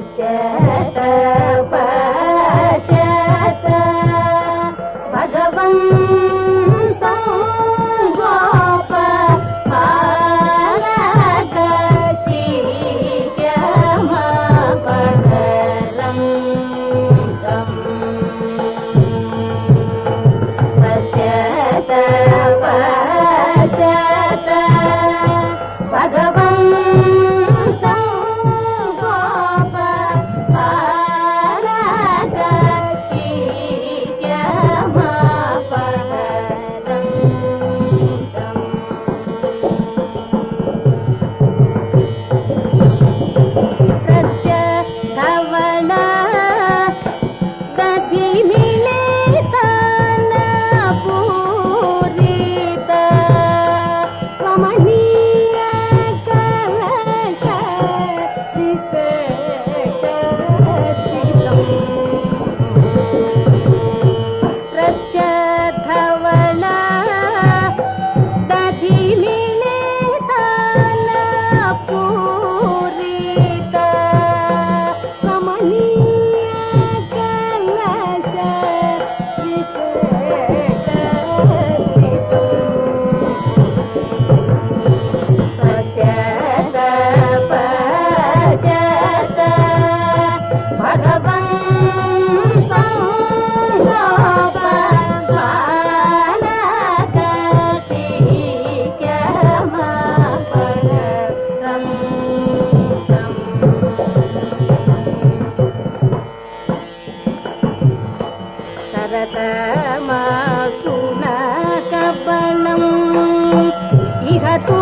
शत मा सुना कपलम् इह तु